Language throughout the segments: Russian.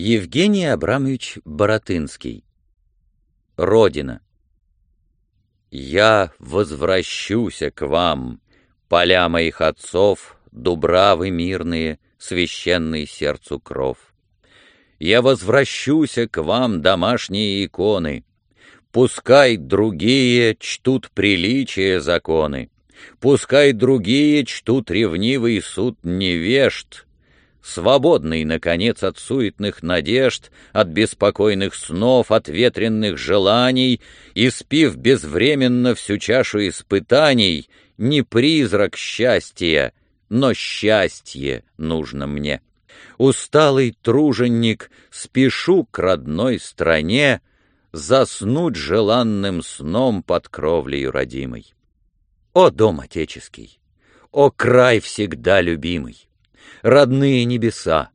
Евгений Абрамович Боротынский. Родина. Я возвращуся к вам, поля моих отцов, Дубравы мирные, священный сердцу кров. Я возвращуся к вам, домашние иконы, Пускай другие чтут приличия законы, Пускай другие чтут ревнивый суд невежд, свободный, наконец, от суетных надежд, от беспокойных снов, от ветренных желаний, и спив безвременно всю чашу испытаний, не призрак счастья, но счастье нужно мне. Усталый труженик, спешу к родной стране, заснуть желанным сном под кровлею родимой. О, дом отеческий! О, край всегда любимый! Родные небеса.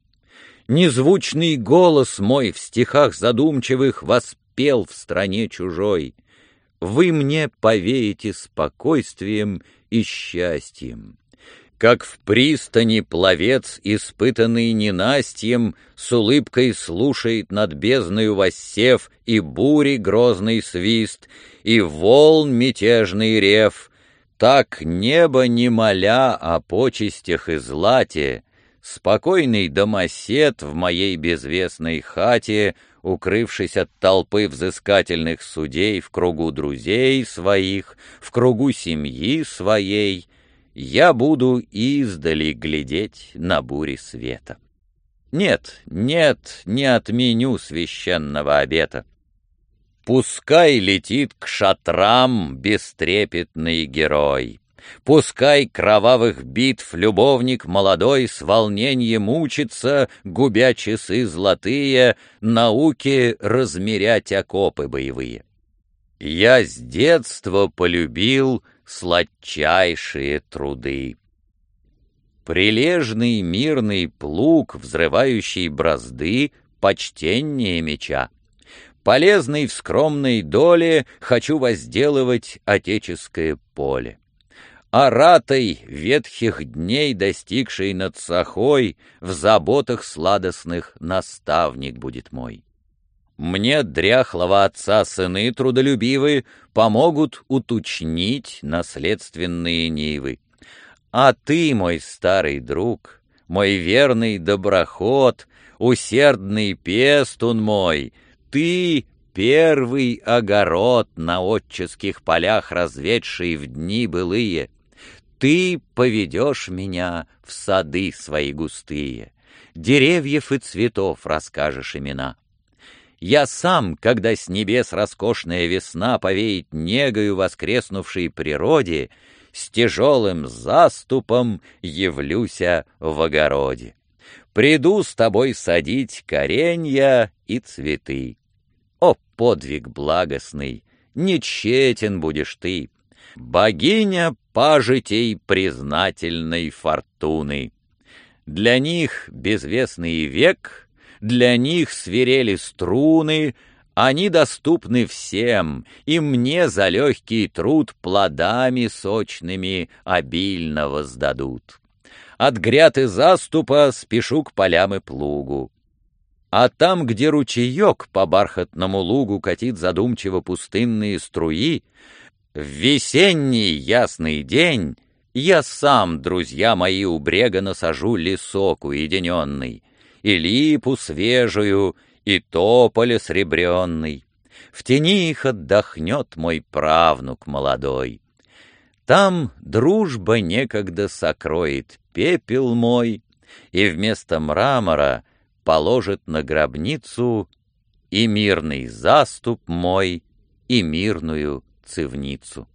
Незвучный голос мой в стихах задумчивых воспел в стране чужой. Вы мне повеете спокойствием и счастьем. Как в пристани пловец, испытанный ненастьем, С улыбкой слушает над бездною воссев И бури грозный свист, и волн мятежный рев, Так небо, не моля о почестях и злате, Спокойный домосед в моей безвестной хате, укрывшись от толпы взыскательных судей в кругу друзей своих, в кругу семьи своей, я буду издали глядеть на бури света. Нет, нет, не отменю священного обета. Пускай летит к шатрам бестрепетный герой, Пускай кровавых битв любовник молодой с волнением учится, губя часы золотые, науке размерять окопы боевые. Я с детства полюбил сладчайшие труды. Прилежный мирный плуг, взрывающий бразды, почтеннее меча. Полезный в скромной доле хочу возделывать отеческое поле. Аратой ветхих дней, достигший над Сахой, В заботах сладостных наставник будет мой. Мне дряхлого отца сыны трудолюбивы Помогут уточнить наследственные нивы. А ты, мой старый друг, мой верный доброход, Усердный пестун мой, ты первый огород на отческих полях разведший в дни былые — ты поведешь меня в сады свои густые, Деревьев и цветов расскажешь имена. Я сам, когда с небес роскошная весна Повеет негою воскреснувшей природе, С тяжелым заступом явлюся в огороде. Приду с тобой садить коренья и цветы. О, подвиг благостный, не тщетен будешь ты, богиня пажитей признательной фортуны. Для них безвестный век, для них свирели струны, они доступны всем, и мне за легкий труд плодами сочными обильно воздадут. От гряд и заступа спешу к полям и плугу. А там, где ручеек по бархатному лугу катит задумчиво пустынные струи, в весенний ясный день я сам, друзья мои, у брега насажу лесок уединенный, и липу свежую, и тополя сребренный. В тени их отдохнет мой правнук молодой. Там дружба некогда сокроет пепел мой, и вместо мрамора положит на гробницу и мирный заступ мой, и мирную цивницу.